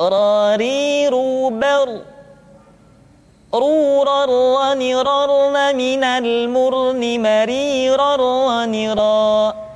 راري بر رورا رنررن من المرن مريرا ونرا.